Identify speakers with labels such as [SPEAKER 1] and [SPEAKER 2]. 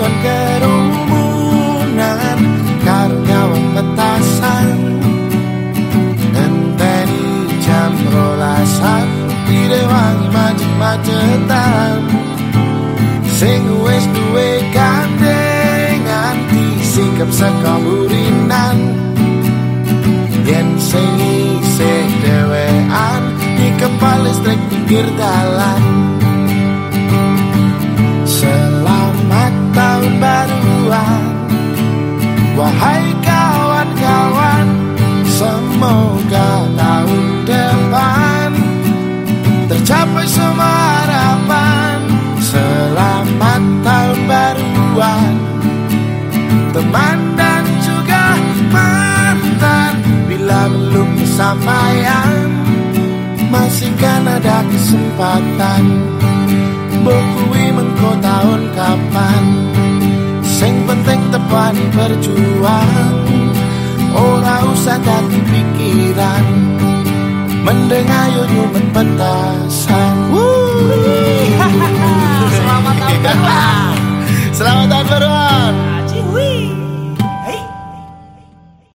[SPEAKER 1] kon kerumunan Karyawan petasan. Enteni jam rolasan Direwangi macet-macetan. Sing wis duwe gandengan Disikap saka burinan Yen sing isih dewean Di kepala listrik pinggir dalan Wahai kawan-kawan Semoga tahun depan Tercapai semua harapan Selamat tahun baruan. Teman dan juga mantan Bila belum kesampaian Masih kan ada kesempatan. Bukui mengko tahun jalani berjuang. Ora usah dati pikiran. Mendengar ayo nyumet petasan. Selamat tahun baru Selamat tahun baru